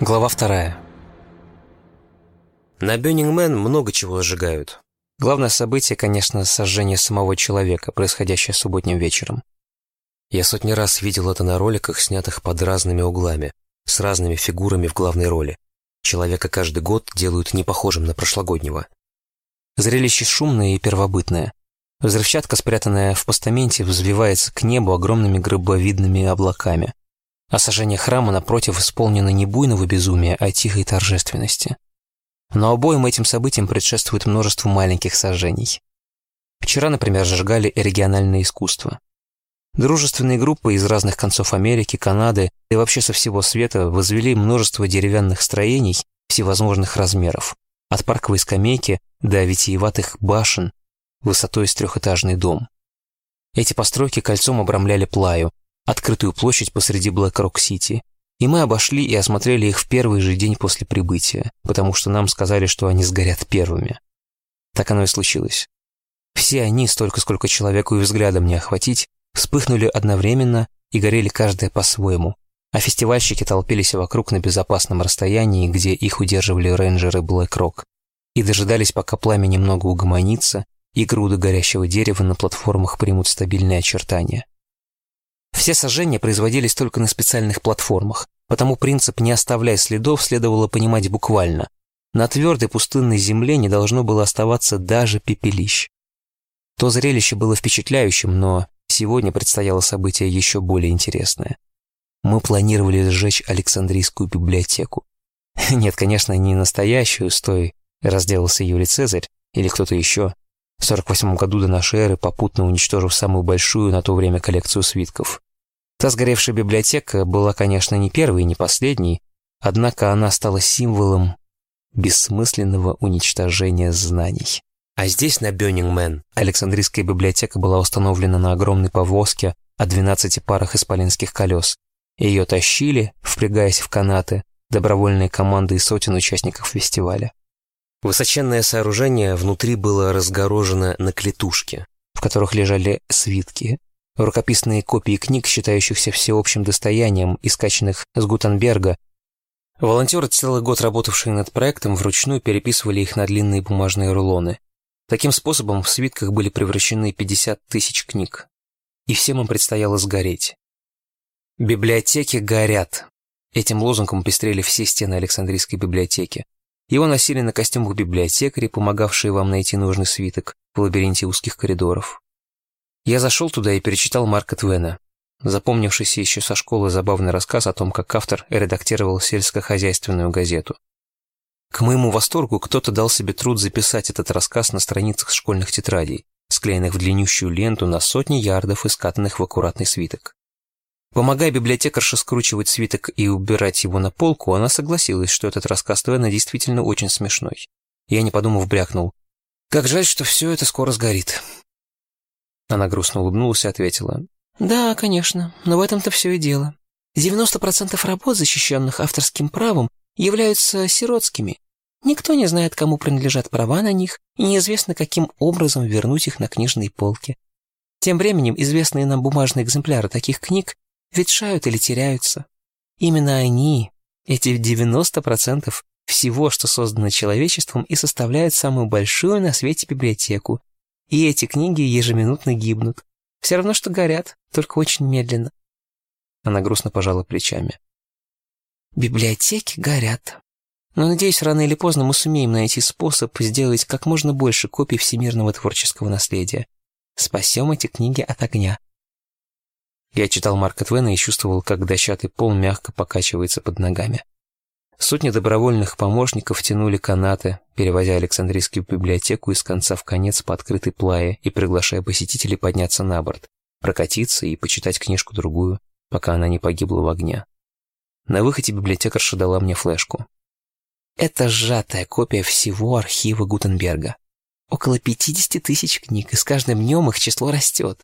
Глава вторая. На Бённингмен много чего сжигают. Главное событие, конечно, сожжение самого человека, происходящее субботним вечером. Я сотни раз видел это на роликах, снятых под разными углами, с разными фигурами в главной роли. Человека каждый год делают не похожим на прошлогоднего. Зрелище шумное и первобытное. Взрывчатка, спрятанная в постаменте, взвивается к небу огромными гробовидными облаками. А сожжение храма, напротив, исполнено не буйного безумия, а тихой торжественности. Но обоим этим событиям предшествует множество маленьких сожжений. Вчера, например, сжигали региональное искусство. Дружественные группы из разных концов Америки, Канады и вообще со всего света возвели множество деревянных строений всевозможных размеров, от парковой скамейки до витиеватых башен высотой с трехэтажный дом. Эти постройки кольцом обрамляли Плаю, открытую площадь посреди Блэк-Рок-Сити, и мы обошли и осмотрели их в первый же день после прибытия, потому что нам сказали, что они сгорят первыми. Так оно и случилось. Все они, столько, сколько человеку и взглядом не охватить, вспыхнули одновременно и горели каждая по-своему, а фестивальщики толпились вокруг на безопасном расстоянии, где их удерживали рейнджеры Блэк Рок, и дожидались, пока пламя немного угомонится, и груды горящего дерева на платформах примут стабильные очертания. Все сожжения производились только на специальных платформах, потому принцип «не оставляй следов» следовало понимать буквально. На твердой пустынной земле не должно было оставаться даже пепелищ. То зрелище было впечатляющим, но сегодня предстояло событие еще более интересное. Мы планировали сжечь Александрийскую библиотеку. Нет, конечно, не настоящую, с той разделался Юлий Цезарь или кто-то еще. В 48 году до нашей эры попутно уничтожив самую большую на то время коллекцию свитков. Та сгоревшая библиотека была, конечно, не первой и не последней, однако она стала символом бессмысленного уничтожения знаний. А здесь, на Бённингмен, Александрийская библиотека была установлена на огромной повозке о 12 парах исполинских колес. Ее тащили, впрягаясь в канаты, добровольные команды и сотен участников фестиваля. Высоченное сооружение внутри было разгорожено на клетушке, в которых лежали свитки, рукописные копии книг, считающихся всеобщим достоянием и с Гутенберга. Волонтеры, целый год работавшие над проектом, вручную переписывали их на длинные бумажные рулоны. Таким способом в свитках были превращены 50 тысяч книг. И всем им предстояло сгореть. «Библиотеки горят!» Этим лозунгом пестрели все стены Александрийской библиотеки. Его носили на костюмах библиотекари, помогавшие вам найти нужный свиток в лабиринте узких коридоров. Я зашел туда и перечитал Марка Твена, запомнившийся еще со школы забавный рассказ о том, как автор редактировал сельскохозяйственную газету. К моему восторгу кто-то дал себе труд записать этот рассказ на страницах школьных тетрадей, склеенных в длиннющую ленту на сотни ярдов и скатанных в аккуратный свиток. Помогая библиотекарше скручивать свиток и убирать его на полку, она согласилась, что этот рассказ Твена действительно очень смешной. Я, не подумав, брякнул. «Как жаль, что все это скоро сгорит. Она грустно улыбнулась и ответила. «Да, конечно, но в этом-то все и дело. 90% работ, защищенных авторским правом, являются сиротскими. Никто не знает, кому принадлежат права на них, и неизвестно, каким образом вернуть их на книжные полки. Тем временем известные нам бумажные экземпляры таких книг ветшают или теряются. Именно они, эти 90% всего, что создано человечеством, и составляют самую большую на свете библиотеку, и эти книги ежеминутно гибнут. Все равно, что горят, только очень медленно. Она грустно пожала плечами. Библиотеки горят. Но, надеюсь, рано или поздно мы сумеем найти способ сделать как можно больше копий всемирного творческого наследия. Спасем эти книги от огня. Я читал Марка Твена и чувствовал, как дощатый пол мягко покачивается под ногами. Сотни добровольных помощников тянули канаты, перевозя Александрийскую библиотеку из конца в конец по открытой плае и приглашая посетителей подняться на борт, прокатиться и почитать книжку-другую, пока она не погибла в огне. На выходе библиотекарша дала мне флешку. Это сжатая копия всего архива Гутенберга. Около 50 тысяч книг, и с каждым днем их число растет.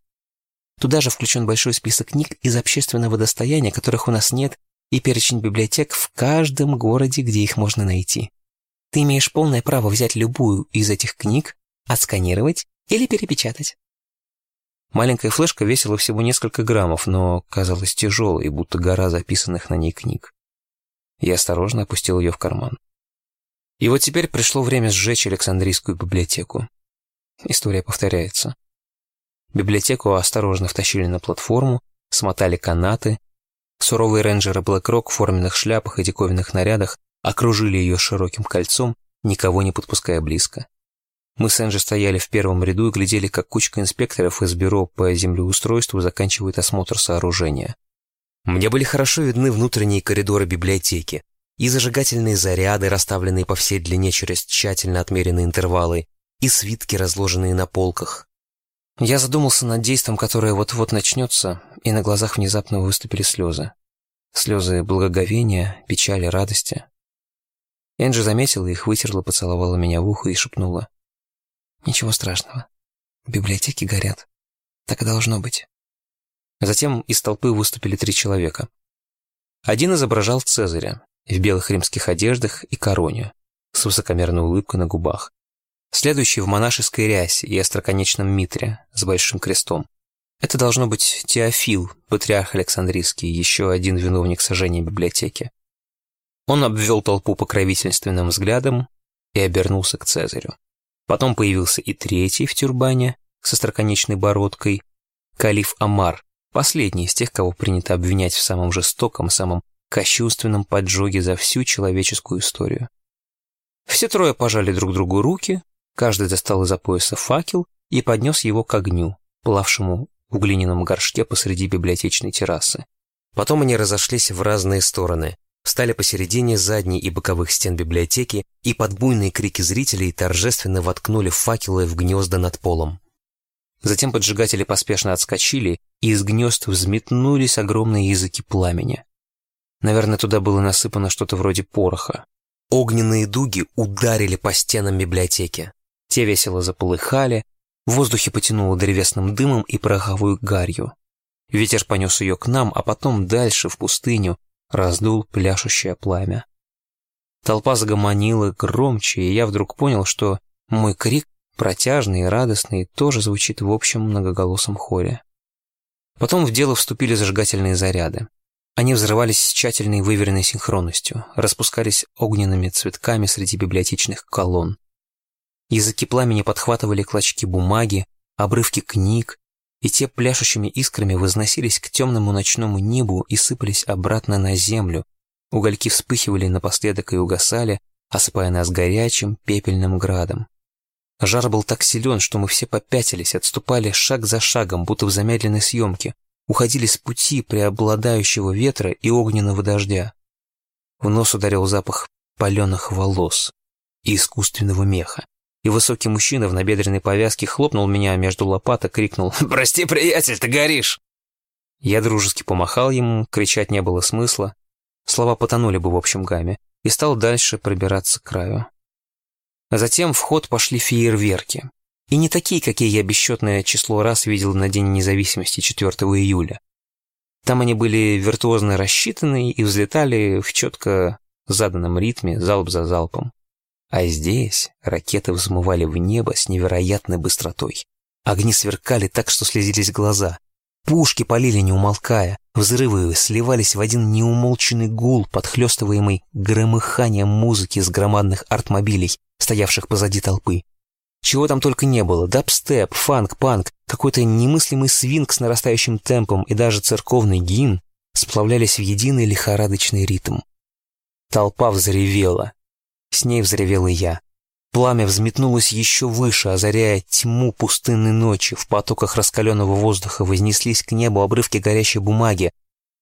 Туда же включен большой список книг из общественного достояния, которых у нас нет и перечень библиотек в каждом городе, где их можно найти. Ты имеешь полное право взять любую из этих книг, отсканировать или перепечатать. Маленькая флешка весила всего несколько граммов, но казалась тяжелой, будто гора записанных на ней книг. Я осторожно опустил ее в карман. И вот теперь пришло время сжечь Александрийскую библиотеку. История повторяется. Библиотеку осторожно втащили на платформу, смотали канаты. Суровые рейнджеры Блэкрок в форменных шляпах и диковинных нарядах окружили ее широким кольцом, никого не подпуская близко. Мы с Энджи стояли в первом ряду и глядели, как кучка инспекторов из бюро по землеустройству заканчивает осмотр сооружения. Мне были хорошо видны внутренние коридоры библиотеки и зажигательные заряды, расставленные по всей длине через тщательно отмеренные интервалы, и свитки, разложенные на полках. Я задумался над действием, которое вот-вот начнется, и на глазах внезапно выступили слезы. Слезы благоговения, печали, радости. Энджи заметила их, вытерла, поцеловала меня в ухо и шепнула. «Ничего страшного. Библиотеки горят. Так и должно быть». Затем из толпы выступили три человека. Один изображал Цезаря в белых римских одеждах и короне, с высокомерной улыбкой на губах. Следующий в монашеской рясе и остроконечном митре с большим крестом. Это должно быть Теофил, патриарх Александрийский, еще один виновник сожжения библиотеки. Он обвел толпу покровительственным взглядом и обернулся к Цезарю. Потом появился и третий в тюрбане с остроконечной бородкой, калиф Амар, Последний из тех, кого принято обвинять в самом жестоком, самом кощунственном поджоге за всю человеческую историю. Все трое пожали друг другу руки, каждый достал из-за пояса факел и поднес его к огню, плавшему в глиняном горшке посреди библиотечной террасы. Потом они разошлись в разные стороны, встали посередине задней и боковых стен библиотеки и под буйные крики зрителей торжественно воткнули факелы в гнезда над полом. Затем поджигатели поспешно отскочили, и из гнезд взметнулись огромные языки пламени. Наверное, туда было насыпано что-то вроде пороха. Огненные дуги ударили по стенам библиотеки. Те весело заполыхали, в воздухе потянуло древесным дымом и пороховую гарью. Ветер понес ее к нам, а потом дальше, в пустыню, раздул пляшущее пламя. Толпа загомонила громче, и я вдруг понял, что мой крик протяжный и радостный, тоже звучит в общем многоголосом хоре. Потом в дело вступили зажигательные заряды. Они взрывались с тщательной выверенной синхронностью, распускались огненными цветками среди библиотечных колонн. Языки пламени подхватывали клочки бумаги, обрывки книг, и те пляшущими искрами возносились к темному ночному небу и сыпались обратно на землю. Угольки вспыхивали напоследок и угасали, осыпая нас горячим пепельным градом. Жар был так силен, что мы все попятились, отступали шаг за шагом, будто в замедленной съемке, уходили с пути преобладающего ветра и огненного дождя. В нос ударил запах паленых волос и искусственного меха. И высокий мужчина в набедренной повязке хлопнул меня между лопаток, крикнул «Прости, приятель, ты горишь!» Я дружески помахал ему, кричать не было смысла. Слова потонули бы в общем гамме, и стал дальше пробираться к краю. А затем в ход пошли фейерверки. И не такие, какие я бесчетное число раз видел на День независимости 4 июля. Там они были виртуозно рассчитаны и взлетали в четко заданном ритме, залп за залпом. А здесь ракеты взмывали в небо с невероятной быстротой. Огни сверкали так, что слезились глаза. Пушки полили не умолкая, взрывы сливались в один неумолчный гул, подхлестываемый громыханием музыки с громадных артмобилей, стоявших позади толпы. Чего там только не было. Дабстеп, фанк, панк, какой-то немыслимый свинг с нарастающим темпом и даже церковный гимн сплавлялись в единый лихорадочный ритм. Толпа взревела. С ней взревел и я. Пламя взметнулось еще выше, озаряя тьму пустынной ночи. В потоках раскаленного воздуха вознеслись к небу обрывки горящей бумаги.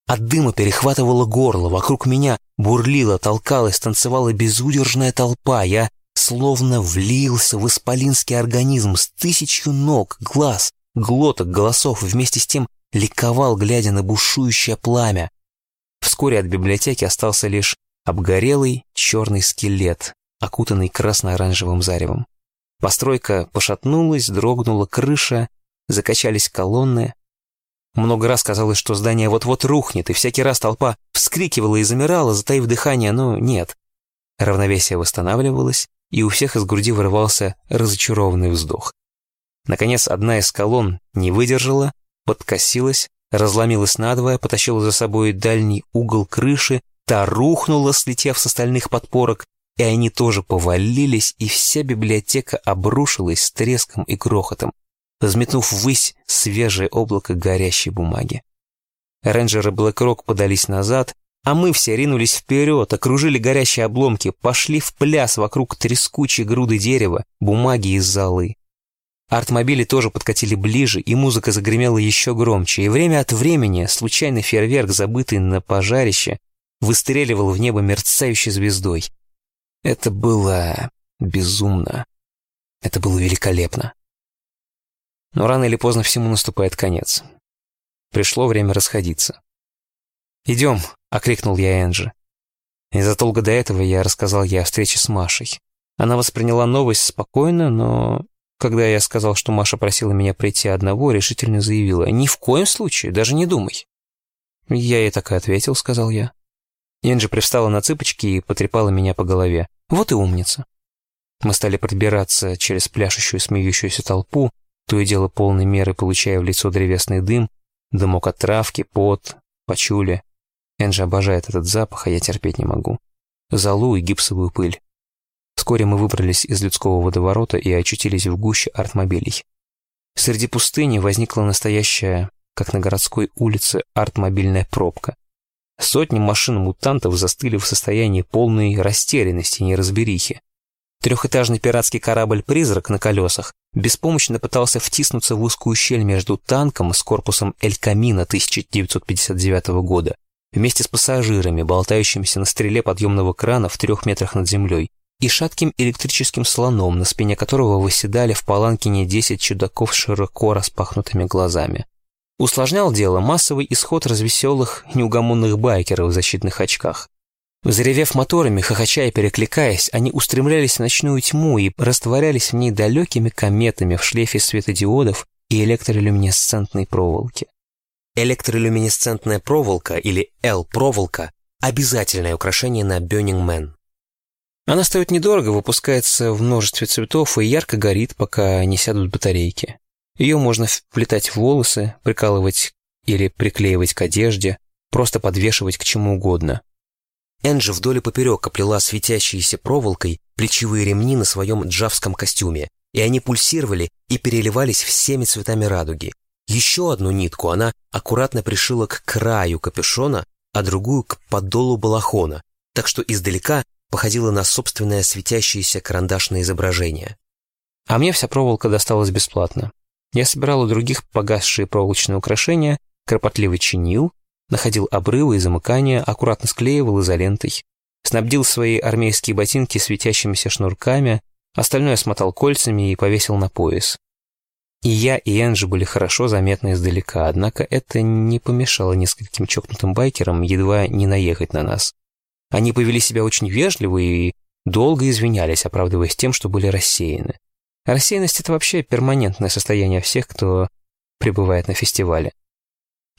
От дыма перехватывало горло, вокруг меня бурлила, толкалась, танцевала безудержная толпа. Я словно влился в исполинский организм с тысячью ног, глаз, глоток, голосов, вместе с тем ликовал, глядя на бушующее пламя. Вскоре от библиотеки остался лишь обгорелый черный скелет, окутанный красно-оранжевым заревом. Постройка пошатнулась, дрогнула крыша, закачались колонны. Много раз казалось, что здание вот-вот рухнет, и всякий раз толпа вскрикивала и замирала, затаив дыхание, но нет. Равновесие восстанавливалось, и у всех из груди вырывался разочарованный вздох. Наконец, одна из колонн не выдержала, подкосилась, разломилась надвое, потащила за собой дальний угол крыши, Та рухнула, слетев с остальных подпорок, и они тоже повалились, и вся библиотека обрушилась с треском и грохотом, взметнув ввысь свежее облако горящей бумаги. Рейнджеры Блэк-Рок подались назад, а мы все ринулись вперед, окружили горящие обломки, пошли в пляс вокруг трескучей груды дерева, бумаги и золы. Артмобили тоже подкатили ближе, и музыка загремела еще громче, и время от времени случайный фейерверк, забытый на пожарище, выстреливал в небо мерцающей звездой. Это было безумно. Это было великолепно. Но рано или поздно всему наступает конец. Пришло время расходиться. «Идем», — окликнул я Энджи. Незадолго до этого я рассказал ей о встрече с Машей. Она восприняла новость спокойно, но когда я сказал, что Маша просила меня прийти одного, решительно заявила, «Ни в коем случае, даже не думай». «Я ей так и ответил», — сказал я. Энджи привстала на цыпочки и потрепала меня по голове. «Вот и умница». Мы стали пробираться через пляшущую смеющуюся толпу, то и дело полной меры получая в лицо древесный дым, дымок от травки, пот, пачули. Энджи обожает этот запах, а я терпеть не могу. Золу и гипсовую пыль. Вскоре мы выбрались из людского водоворота и очутились в гуще артмобилей. Среди пустыни возникла настоящая, как на городской улице, артмобильная пробка. Сотни машин-мутантов застыли в состоянии полной растерянности и неразберихи. Трехэтажный пиратский корабль «Призрак» на колесах беспомощно пытался втиснуться в узкую щель между танком с корпусом «Эль Камина» 1959 года вместе с пассажирами, болтающимися на стреле подъемного крана в трех метрах над землей, и шатким электрическим слоном, на спине которого восседали в паланкине десять чудаков с широко распахнутыми глазами. Усложнял дело массовый исход развеселых, неугомонных байкеров в защитных очках. Заревев моторами, хохоча и перекликаясь, они устремлялись в ночную тьму и растворялись в ней далекими кометами в шлейфе светодиодов и электролюминесцентной проволоки. Электролюминесцентная проволока или L-проволока – обязательное украшение на Burning Man. Она стоит недорого, выпускается в множестве цветов и ярко горит, пока не сядут батарейки. Ее можно вплетать в волосы, прикалывать или приклеивать к одежде, просто подвешивать к чему угодно. Энджи вдоль и поперек оплела светящиеся проволокой плечевые ремни на своем джавском костюме, и они пульсировали и переливались всеми цветами радуги. Еще одну нитку она аккуратно пришила к краю капюшона, а другую к подолу балахона, так что издалека походила на собственное светящееся карандашное изображение. А мне вся проволока досталась бесплатно. Я собирал у других погасшие проволочные украшения, кропотливо чинил, находил обрывы и замыкания, аккуратно склеивал изолентой, снабдил свои армейские ботинки светящимися шнурками, остальное смотал кольцами и повесил на пояс. И я, и Энджи были хорошо заметны издалека, однако это не помешало нескольким чокнутым байкерам едва не наехать на нас. Они повели себя очень вежливо и долго извинялись, оправдываясь тем, что были рассеяны. Рассеянность — это вообще перманентное состояние всех, кто пребывает на фестивале.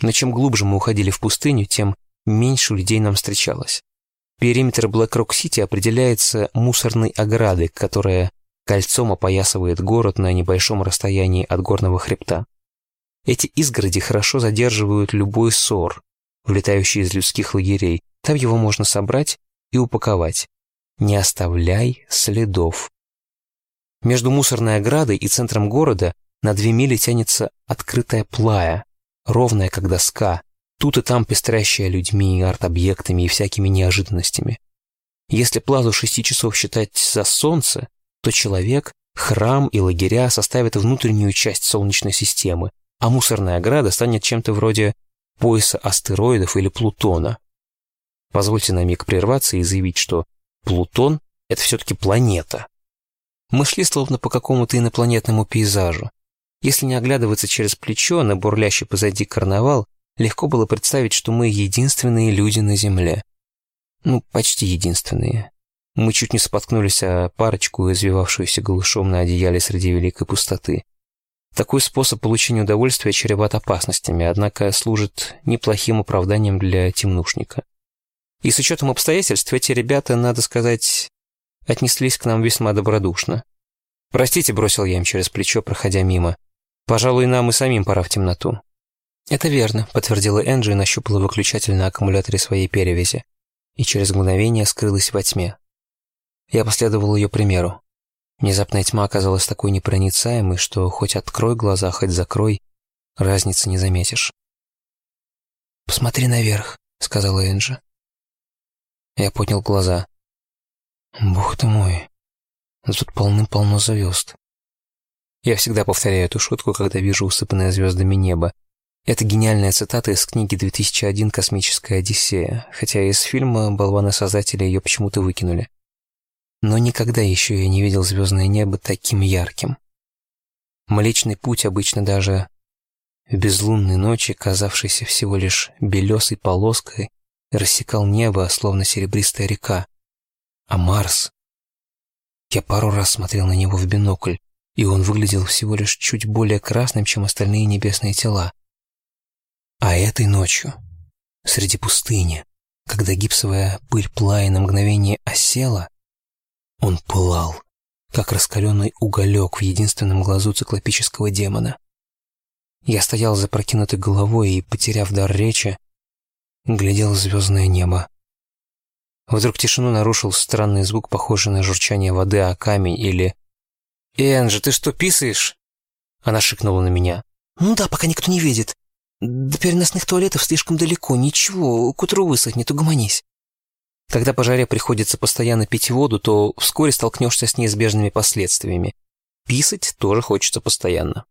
Но чем глубже мы уходили в пустыню, тем меньше людей нам встречалось. Периметр Блэк-Рок-Сити определяется мусорной оградой, которая кольцом опоясывает город на небольшом расстоянии от горного хребта. Эти изгороди хорошо задерживают любой сор, влетающий из людских лагерей. Там его можно собрать и упаковать. Не оставляй следов. Между мусорной оградой и центром города на две мили тянется открытая плая, ровная как доска, тут и там пестрящая людьми, арт-объектами и всякими неожиданностями. Если плазу шести часов считать за солнце, то человек, храм и лагеря составят внутреннюю часть Солнечной системы, а мусорная ограда станет чем-то вроде пояса астероидов или Плутона. Позвольте на миг прерваться и заявить, что Плутон — это все-таки планета. Мы шли словно по какому-то инопланетному пейзажу. Если не оглядываться через плечо на бурлящий позади карнавал, легко было представить, что мы единственные люди на Земле. Ну, почти единственные. Мы чуть не споткнулись о парочку, извивавшуюся голышом на одеяле среди великой пустоты. Такой способ получения удовольствия чреват опасностями, однако служит неплохим оправданием для темнушника. И с учетом обстоятельств эти ребята, надо сказать, отнеслись к нам весьма добродушно. «Простите», — бросил я им через плечо, проходя мимо. Пожалуй, нам и самим пора в темноту. Это верно, подтвердила Энджи и нащупала выключатель на аккумуляторе своей перевязи. и через мгновение скрылась во тьме. Я последовал ее примеру. Внезапная тьма оказалась такой непроницаемой, что хоть открой глаза, хоть закрой, разницы не заметишь. «Посмотри наверх», — сказала Энджи. Я поднял глаза. «Бог ты мой, тут полным-полно звезд». Я всегда повторяю эту шутку, когда вижу усыпанное звездами небо. Это гениальная цитата из книги «2001. Космическая Одиссея», хотя из фильма болваны-создатели ее почему-то выкинули. Но никогда еще я не видел звездное небо таким ярким. Млечный путь обычно даже в безлунной ночи, казавшийся всего лишь белесой полоской, рассекал небо, словно серебристая река. А Марс... Я пару раз смотрел на него в бинокль, и он выглядел всего лишь чуть более красным, чем остальные небесные тела. А этой ночью, среди пустыни, когда гипсовая пыль плая на мгновение осела, он пылал, как раскаленный уголек в единственном глазу циклопического демона. Я стоял за прокинутой головой и, потеряв дар речи, глядел в звездное небо. Вдруг тишину нарушил странный звук, похожий на журчание воды о камень или «Энджи, ты что, писаешь?» Она шикнула на меня. «Ну да, пока никто не видит. До переносных туалетов слишком далеко. Ничего, к утру высохнет, угомонись». Когда по жаре приходится постоянно пить воду, то вскоре столкнешься с неизбежными последствиями. Писать тоже хочется постоянно.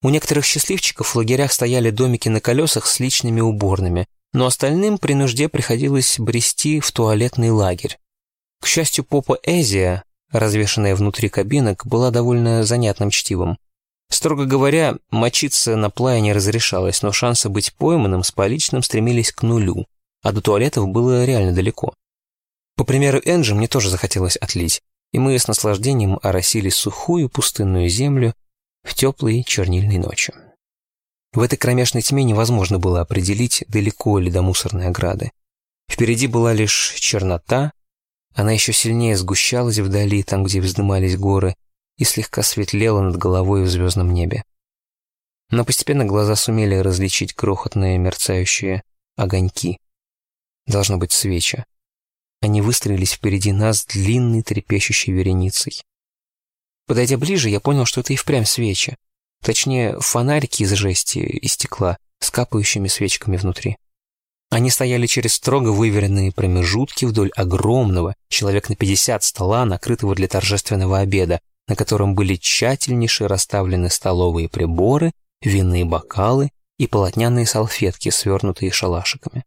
У некоторых счастливчиков в лагерях стояли домики на колесах с личными уборными, но остальным при нужде приходилось брести в туалетный лагерь. К счастью, попа Эзия, развешанная внутри кабинок, была довольно занятным чтивом. Строго говоря, мочиться на плае не разрешалось, но шансы быть пойманным с поличным стремились к нулю, а до туалетов было реально далеко. По примеру Энджи мне тоже захотелось отлить, и мы с наслаждением оросили сухую пустынную землю в теплые чернильные ночи. В этой кромешной тьме невозможно было определить, далеко ли до мусорной ограды. Впереди была лишь чернота, она еще сильнее сгущалась вдали, там, где вздымались горы, и слегка светлела над головой в звездном небе. Но постепенно глаза сумели различить крохотные мерцающие огоньки. Должно быть свеча. Они выстроились впереди нас длинной трепещущей вереницей. Подойдя ближе, я понял, что это и впрямь свечи. Точнее, фонарики из жести и стекла с капающими свечками внутри. Они стояли через строго выверенные промежутки вдоль огромного, человек на 50 стола, накрытого для торжественного обеда, на котором были тщательнейше расставлены столовые приборы, винные бокалы и полотняные салфетки, свернутые шалашиками.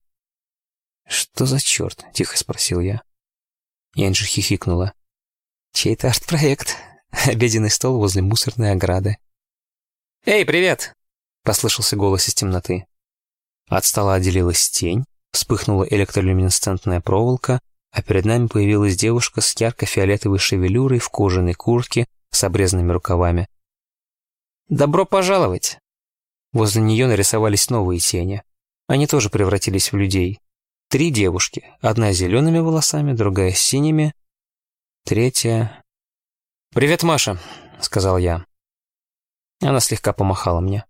«Что за черт?» — тихо спросил я. Энджи хихикнула. «Чей-то арт-проект. Обеденный стол возле мусорной ограды». «Эй, привет!» — послышался голос из темноты. От стола отделилась тень, вспыхнула электролюминесцентная проволока, а перед нами появилась девушка с ярко-фиолетовой шевелюрой в кожаной куртке с обрезанными рукавами. «Добро пожаловать!» Возле нее нарисовались новые тени. Они тоже превратились в людей. Три девушки. Одна с зелеными волосами, другая с синими, третья... «Привет, Маша», — сказал я. Она слегка помахала мне.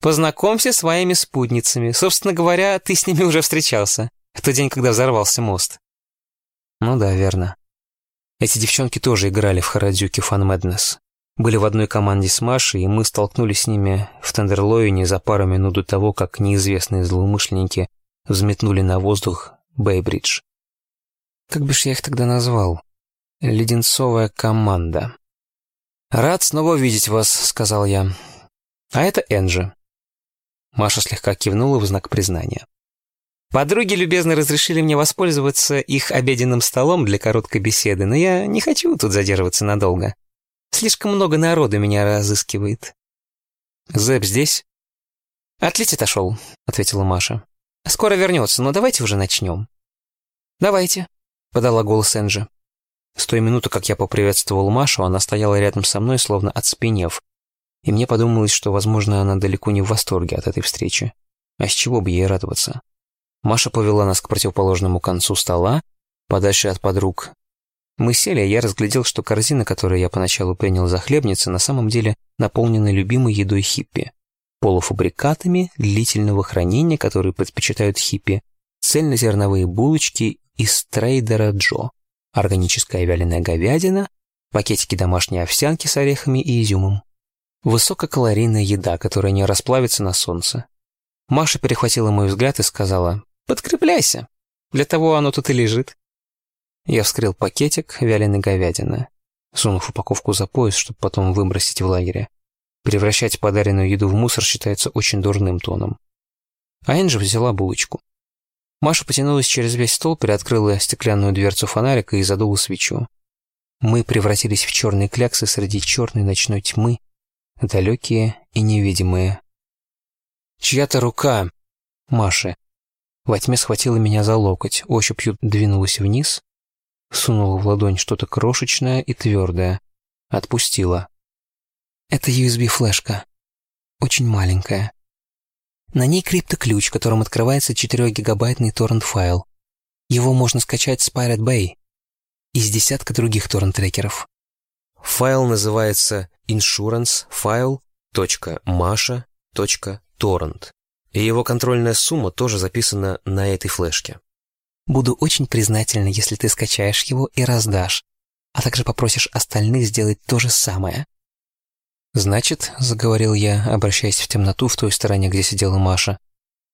Познакомься с своими спутницами. Собственно говоря, ты с ними уже встречался. В тот день, когда взорвался мост. Ну да, верно. Эти девчонки тоже играли в Харадзюки Фан Мэднес. Были в одной команде с Машей, и мы столкнулись с ними в Тендерлоине за пару минут до того, как неизвестные злоумышленники взметнули на воздух Бейбридж. Как ж я их тогда назвал? Леденцовая команда. «Рад снова видеть вас», — сказал я. «А это Энджи. Маша слегка кивнула в знак признания. Подруги любезно разрешили мне воспользоваться их обеденным столом для короткой беседы, но я не хочу тут задерживаться надолго. Слишком много народу меня разыскивает. Зэп здесь? Отлить отошел, ответила Маша. Скоро вернется, но давайте уже начнем. Давайте, подала голос Энджи. С той минуты, как я поприветствовал Машу, она стояла рядом со мной, словно отспенев, и мне подумалось, что, возможно, она далеко не в восторге от этой встречи. А с чего бы ей радоваться? Маша повела нас к противоположному концу стола, подальше от подруг. Мы сели, а я разглядел, что корзина, которую я поначалу принял за хлебницы, на самом деле наполнена любимой едой хиппи. Полуфабрикатами длительного хранения, которые предпочитают хиппи, цельнозерновые булочки из трейдера Джо, органическая вяленая говядина, пакетики домашней овсянки с орехами и изюмом. Высококалорийная еда, которая не расплавится на солнце. Маша перехватила мой взгляд и сказала «Подкрепляйся, для того оно тут и лежит». Я вскрыл пакетик вяленой говядины, сунув упаковку за пояс, чтобы потом выбросить в лагере. Превращать подаренную еду в мусор считается очень дурным тоном. А Энджи взяла булочку. Маша потянулась через весь стол, приоткрыла стеклянную дверцу фонарика и задула свечу. Мы превратились в черные кляксы среди черной ночной тьмы, далекие и невидимые. Чья-то рука, Маши, во тьме схватила меня за локоть, ощупью двинулась вниз, сунула в ладонь что-то крошечное и твердое, отпустила. Это USB-флешка, очень маленькая. На ней криптоключ, которым открывается 4-гигабайтный торрент-файл. Его можно скачать с Pirate Bay из десятка других торрент-трекеров. Файл называется insurancefile.masha.torrent, и его контрольная сумма тоже записана на этой флешке. Буду очень признательна, если ты скачаешь его и раздашь, а также попросишь остальных сделать то же самое. «Значит», — заговорил я, обращаясь в темноту в той стороне, где сидела Маша,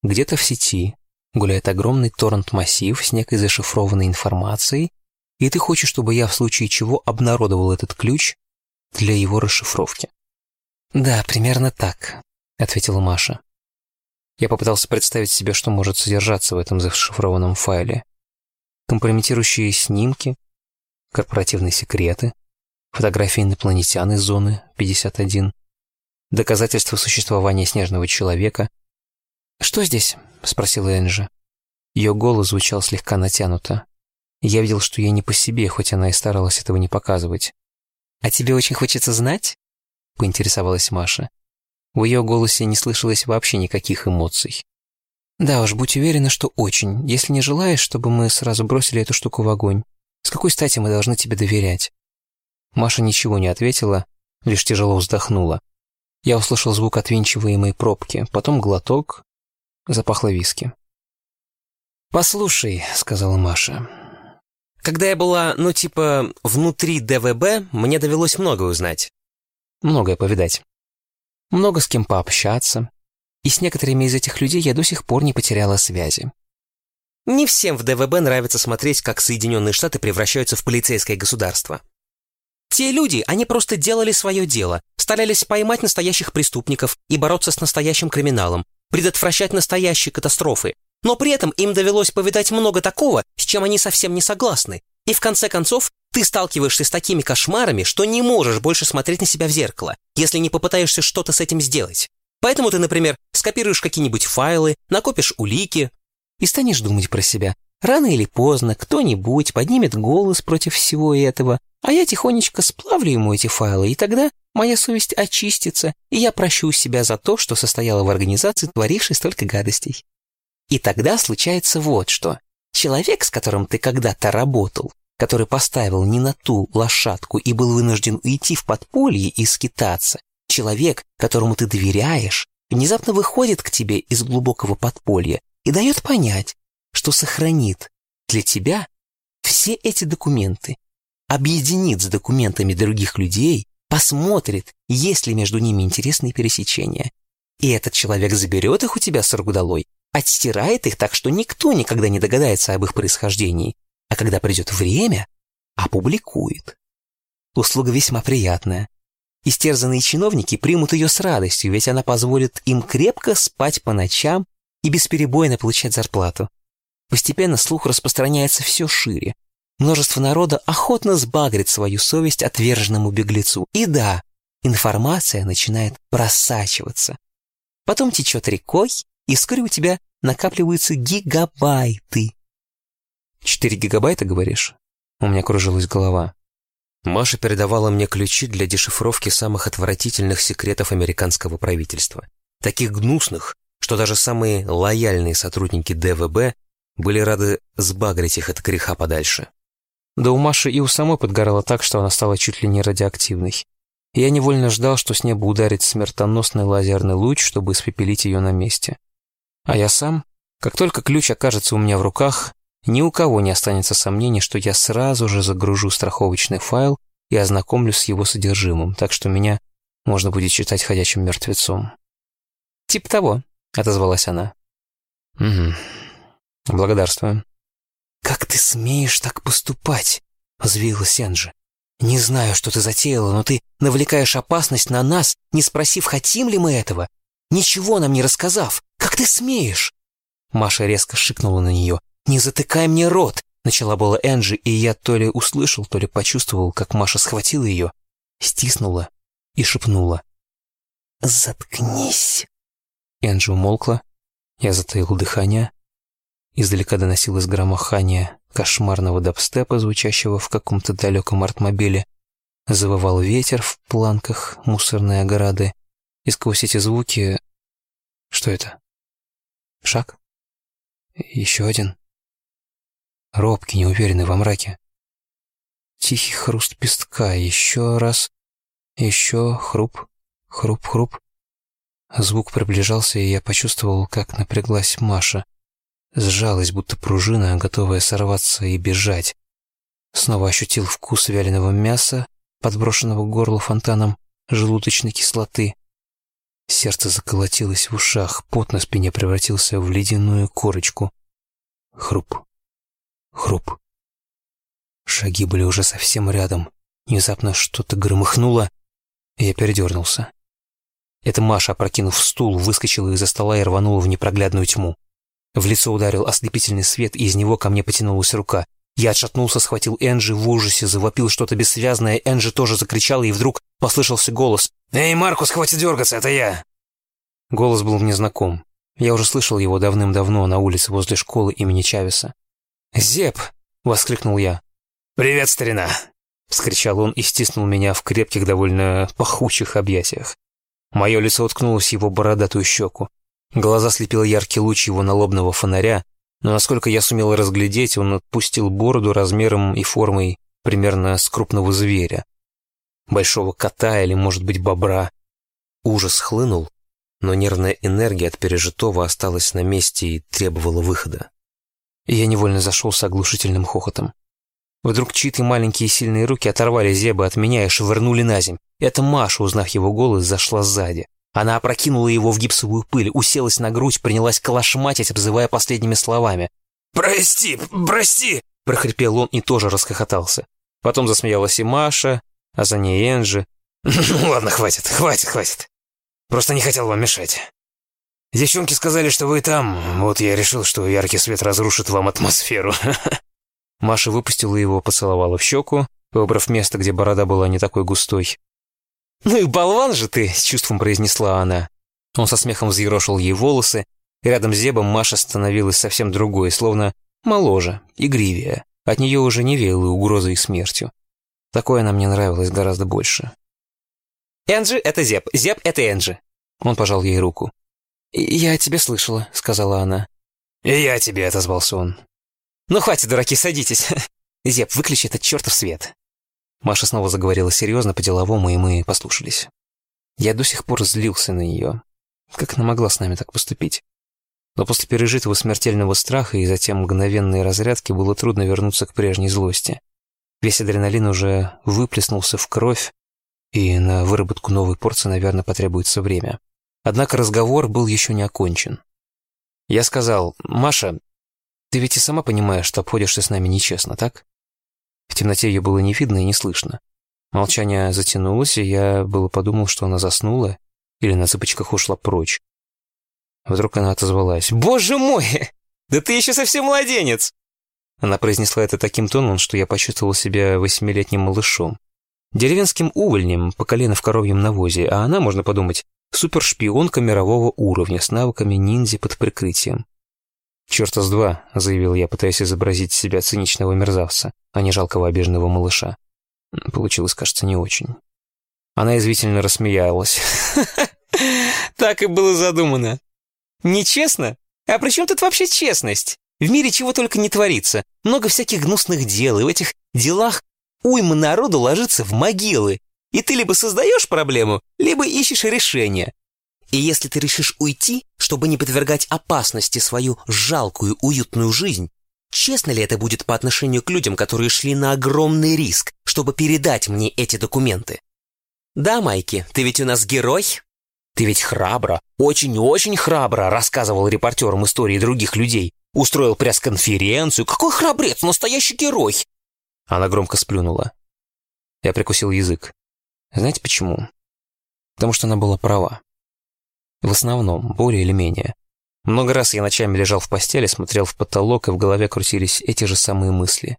«где-то в сети гуляет огромный торрент-массив с некой зашифрованной информацией, и ты хочешь, чтобы я в случае чего обнародовал этот ключ для его расшифровки». «Да, примерно так», — ответила Маша. Я попытался представить себе, что может содержаться в этом зашифрованном файле. Компрометирующие снимки, корпоративные секреты, фотографии инопланетян из зоны 51, доказательства существования снежного человека. «Что здесь?» — спросила Энджи. Ее голос звучал слегка натянуто. Я видел, что ей не по себе, хоть она и старалась этого не показывать. «А тебе очень хочется знать?» — поинтересовалась Маша. В ее голосе не слышалось вообще никаких эмоций. «Да уж, будь уверена, что очень. Если не желаешь, чтобы мы сразу бросили эту штуку в огонь. С какой стати мы должны тебе доверять?» Маша ничего не ответила, лишь тяжело вздохнула. Я услышал звук отвинчиваемой пробки, потом глоток, запахло виски. «Послушай», — сказала Маша, — «когда я была, ну типа, внутри ДВБ, мне довелось многое узнать. Многое повидать. Много с кем пообщаться. И с некоторыми из этих людей я до сих пор не потеряла связи. Не всем в ДВБ нравится смотреть, как Соединенные Штаты превращаются в полицейское государство. Те люди, они просто делали свое дело, старались поймать настоящих преступников и бороться с настоящим криминалом, предотвращать настоящие катастрофы. Но при этом им довелось повидать много такого, с чем они совсем не согласны. И в конце концов, ты сталкиваешься с такими кошмарами, что не можешь больше смотреть на себя в зеркало, если не попытаешься что-то с этим сделать. Поэтому ты, например, скопируешь какие-нибудь файлы, накопишь улики и станешь думать про себя. Рано или поздно кто-нибудь поднимет голос против всего этого, а я тихонечко сплавлю ему эти файлы, и тогда моя совесть очистится, и я прощу себя за то, что состояла в организации, творившей столько гадостей. И тогда случается вот что. Человек, с которым ты когда-то работал, который поставил не на ту лошадку и был вынужден уйти в подполье и скитаться, человек, которому ты доверяешь, внезапно выходит к тебе из глубокого подполья и дает понять, что сохранит для тебя все эти документы объединит с документами других людей, посмотрит, есть ли между ними интересные пересечения. И этот человек заберет их у тебя с Аргудалой, отстирает их так, что никто никогда не догадается об их происхождении, а когда придет время, опубликует. Услуга весьма приятная. Истерзанные чиновники примут ее с радостью, ведь она позволит им крепко спать по ночам и бесперебойно получать зарплату. Постепенно слух распространяется все шире, Множество народа охотно сбагрит свою совесть отверженному беглецу. И да, информация начинает просачиваться. Потом течет рекой, и вскоре у тебя накапливаются гигабайты. Четыре гигабайта, говоришь? У меня кружилась голова. Маша передавала мне ключи для дешифровки самых отвратительных секретов американского правительства. Таких гнусных, что даже самые лояльные сотрудники ДВБ были рады сбагрить их от греха подальше. Да у Маши и у самой подгорало так, что она стала чуть ли не радиоактивной. я невольно ждал, что с неба ударит смертоносный лазерный луч, чтобы испепелить ее на месте. А я сам Как только ключ окажется у меня в руках, ни у кого не останется сомнений, что я сразу же загружу страховочный файл и ознакомлюсь с его содержимым, так что меня можно будет считать ходячим мертвецом. «Тип того», — отозвалась она. «Угу. Благодарствую». «Как ты смеешь так поступать?» — взвилась Энджи. «Не знаю, что ты затеяла, но ты навлекаешь опасность на нас, не спросив, хотим ли мы этого, ничего нам не рассказав. Как ты смеешь?» Маша резко шикнула на нее. «Не затыкай мне рот!» Начала была Энджи, и я то ли услышал, то ли почувствовал, как Маша схватила ее, стиснула и шепнула. «Заткнись!» Энджи умолкла, я затаил дыхание. Издалека доносилось громохание кошмарного дабстепа, звучащего в каком-то далеком артмобиле. Завывал ветер в планках мусорной ограды, и сквозь эти звуки... Что это? Шаг? Еще один. Робкий, неуверенный во мраке. Тихий хруст пестка, еще раз, еще хруп, хруп-хруп. Звук приближался, и я почувствовал, как напряглась Маша. Сжалась, будто пружина, готовая сорваться и бежать. Снова ощутил вкус вяленого мяса, подброшенного к горлу фонтаном желудочной кислоты. Сердце заколотилось в ушах, пот на спине превратился в ледяную корочку. Хруп. Хруп. Шаги были уже совсем рядом. Внезапно что-то громыхнуло, и я передернулся. Это Маша, опрокинув стул, выскочила из-за стола и рванула в непроглядную тьму. В лицо ударил ослепительный свет, и из него ко мне потянулась рука. Я отшатнулся, схватил Энджи в ужасе, завопил что-то бессвязное. Энджи тоже закричала, и вдруг послышался голос. «Эй, Маркус, хватит дергаться, это я!» Голос был мне знаком. Я уже слышал его давным-давно на улице возле школы имени Чавеса. «Зеп!» — воскликнул я. «Привет, старина!» — вскричал он и стиснул меня в крепких, довольно пахучих объятиях. Мое лицо уткнулось в его бородатую щеку. Глаза слепил яркий луч его налобного фонаря, но насколько я сумел разглядеть, он отпустил бороду размером и формой примерно с крупного зверя. Большого кота или, может быть, бобра. Ужас хлынул, но нервная энергия от пережитого осталась на месте и требовала выхода. Я невольно зашел с оглушительным хохотом. Вдруг чьи-то маленькие сильные руки оторвали Зеба от меня и швырнули на земь. Это Маша, узнав его голос, зашла сзади. Она опрокинула его в гипсовую пыль, уселась на грудь, принялась калашматить, обзывая последними словами. «Прости, прости!» — прохрипел он и тоже расхохотался. Потом засмеялась и Маша, а за ней Энджи. «Ну ладно, хватит, хватит, хватит. Просто не хотел вам мешать. Девчонки сказали, что вы там, вот я решил, что яркий свет разрушит вам атмосферу». Маша выпустила его, поцеловала в щеку, выбрав место, где борода была не такой густой. «Ну и болван же ты!» — с чувством произнесла она. Он со смехом взъерошил ей волосы, и рядом с Зебом Маша становилась совсем другой, словно моложе, игривее. От нее уже не веяло угрозой и смертью. Такое нам не нравилось гораздо больше. «Энджи — это Зеб, Зеб — это Энджи». Он пожал ей руку. «Я тебя слышала», — сказала она. «И я тебе», — отозвался он. «Ну хватит, дураки, садитесь. Зеб, выключи этот чертов свет». Маша снова заговорила серьезно, по-деловому, и мы послушались. Я до сих пор злился на нее. Как она могла с нами так поступить? Но после пережитого смертельного страха и затем мгновенной разрядки было трудно вернуться к прежней злости. Весь адреналин уже выплеснулся в кровь, и на выработку новой порции, наверное, потребуется время. Однако разговор был еще не окончен. Я сказал, «Маша, ты ведь и сама понимаешь, что обходишься с нами нечестно, так?» В темноте ее было не видно и не слышно. Молчание затянулось, и я было подумал, что она заснула или на цыпочках ушла прочь. Вдруг она отозвалась. «Боже мой! Да ты еще совсем младенец!» Она произнесла это таким тоном, что я почувствовал себя восьмилетним малышом. Деревенским увольнем, по колено в коровьем навозе, а она, можно подумать, супершпионка мирового уровня с навыками ниндзя под прикрытием. «Черта с два», — заявил я, пытаясь изобразить себя циничного мерзавца, а не жалкого обиженного малыша. Получилось, кажется, не очень. Она извительно рассмеялась. «Так и было задумано. Нечестно? А при чем тут вообще честность? В мире чего только не творится. Много всяких гнусных дел, и в этих делах уйма народу ложится в могилы. И ты либо создаешь проблему, либо ищешь решение. И если ты решишь уйти, чтобы не подвергать опасности свою жалкую уютную жизнь, честно ли это будет по отношению к людям, которые шли на огромный риск, чтобы передать мне эти документы? Да, Майки, ты ведь у нас герой? Ты ведь храбро, очень-очень храбро рассказывал репортерам истории других людей. Устроил пресс-конференцию. Какой храбрец, настоящий герой! Она громко сплюнула. Я прикусил язык. Знаете почему? Потому что она была права. В основном, более или менее. Много раз я ночами лежал в постели, смотрел в потолок, и в голове крутились эти же самые мысли.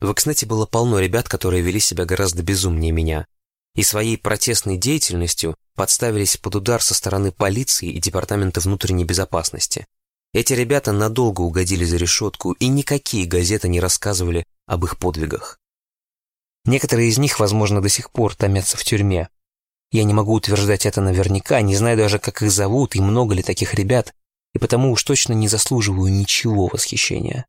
В Экснете было полно ребят, которые вели себя гораздо безумнее меня, и своей протестной деятельностью подставились под удар со стороны полиции и Департамента внутренней безопасности. Эти ребята надолго угодили за решетку, и никакие газеты не рассказывали об их подвигах. Некоторые из них, возможно, до сих пор томятся в тюрьме, я не могу утверждать это наверняка, не знаю даже, как их зовут и много ли таких ребят, и потому уж точно не заслуживаю ничего восхищения.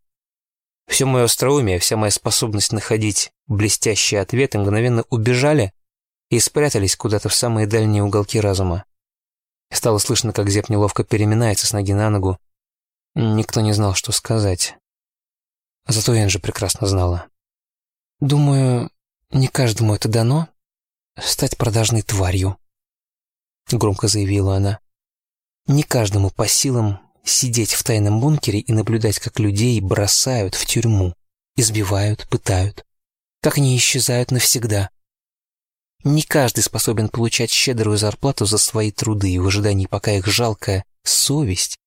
Все мое остроумие, вся моя способность находить блестящие ответы мгновенно убежали и спрятались куда-то в самые дальние уголки разума. Стало слышно, как Зеп неловко переминается с ноги на ногу. Никто не знал, что сказать. Зато Энджи прекрасно знала. «Думаю, не каждому это дано, стать продажной тварью», — громко заявила она. «Не каждому по силам сидеть в тайном бункере и наблюдать, как людей бросают в тюрьму, избивают, пытают, как они исчезают навсегда. Не каждый способен получать щедрую зарплату за свои труды в ожидании, пока их жалкая совесть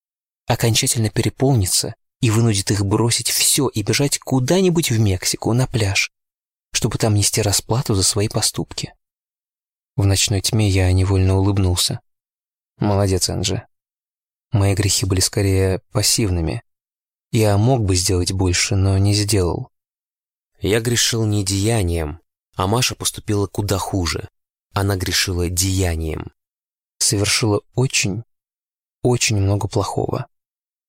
окончательно переполнится и вынудит их бросить все и бежать куда-нибудь в Мексику на пляж, чтобы там нести расплату за свои поступки. В ночной тьме я невольно улыбнулся. Молодец, Энджи. Мои грехи были скорее пассивными. Я мог бы сделать больше, но не сделал. Я грешил не деянием, а Маша поступила куда хуже. Она грешила деянием. Совершила очень, очень много плохого.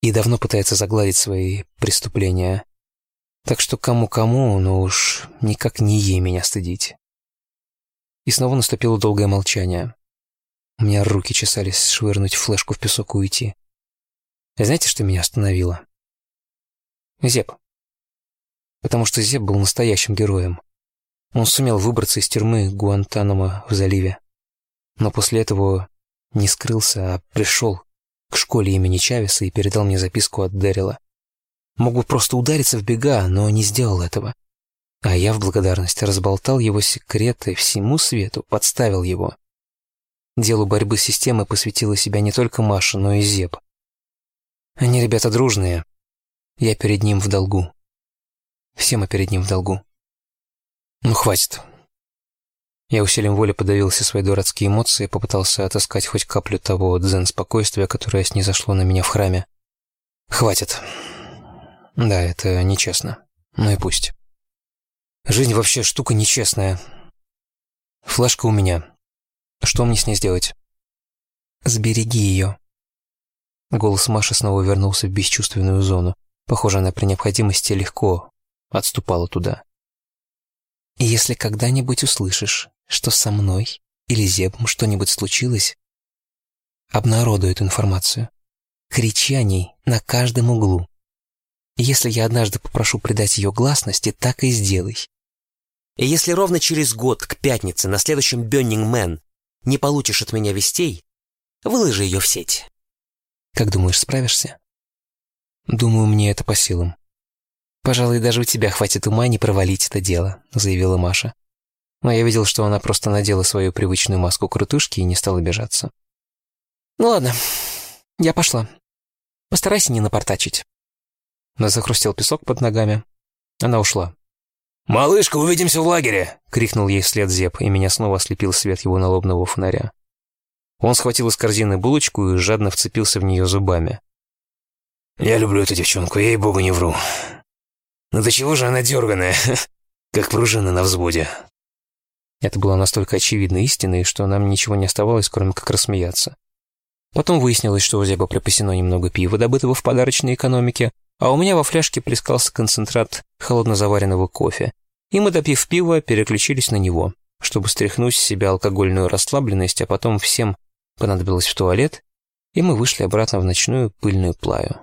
И давно пытается загладить свои преступления. Так что кому-кому, но уж никак не ей меня стыдить. И снова наступило долгое молчание. У меня руки чесались швырнуть флешку в песок и уйти. Знаете, что меня остановило? Зеп. Потому что Зеп был настоящим героем. Он сумел выбраться из тюрьмы Гуантанамо в заливе. Но после этого не скрылся, а пришел к школе имени Чавеса и передал мне записку от Дэрила. Мог бы просто удариться в бега, но не сделал этого. А я в благодарность разболтал его секреты всему свету, подставил его. Делу борьбы с системой посвятила себя не только Маша, но и Зеб. Они ребята дружные. Я перед ним в долгу. Все мы перед ним в долгу. Ну, хватит. Я усилием воли подавил все свои дурацкие эмоции и попытался отыскать хоть каплю того дзен-спокойствия, которое снизошло на меня в храме. Хватит. Да, это нечестно. Ну и пусть. Жизнь вообще штука нечестная. Флешка у меня. Что мне с ней сделать? Сбереги ее. Голос Маши снова вернулся в бесчувственную зону. Похоже, она при необходимости легко отступала туда. И если когда-нибудь услышишь, что со мной или Зебом что-нибудь случилось, обнародуй эту информацию. Кричи о ней на каждом углу. Если я однажды попрошу придать ее гласности, так и сделай. И если ровно через год к пятнице на следующем Бённинг Мэн не получишь от меня вестей, выложи ее в сеть. Как думаешь, справишься? Думаю, мне это по силам. Пожалуй, даже у тебя хватит ума не провалить это дело, заявила Маша. Но я видел, что она просто надела свою привычную маску крутышки и не стала обижаться. Ну ладно, я пошла. Постарайся не напортачить. Но захрустел песок под ногами. Она ушла. «Малышка, увидимся в лагере!» — крикнул ей вслед Зеп, и меня снова ослепил свет его налобного фонаря. Он схватил из корзины булочку и жадно вцепился в нее зубами. «Я люблю эту девчонку, ей-богу не вру. Но до чего же она дерганая, как пружина на взводе?» Это было настолько очевидной истиной, что нам ничего не оставалось, кроме как рассмеяться. Потом выяснилось, что у Зеба припасено немного пива, добытого в подарочной экономике, а у меня во фляжке плескался концентрат холоднозаваренного кофе, и мы, допив пива, переключились на него, чтобы стряхнуть с себя алкогольную расслабленность, а потом всем понадобилось в туалет, и мы вышли обратно в ночную пыльную плаю.